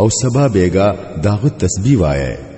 او سبا بیگا داغه تسبیح وایه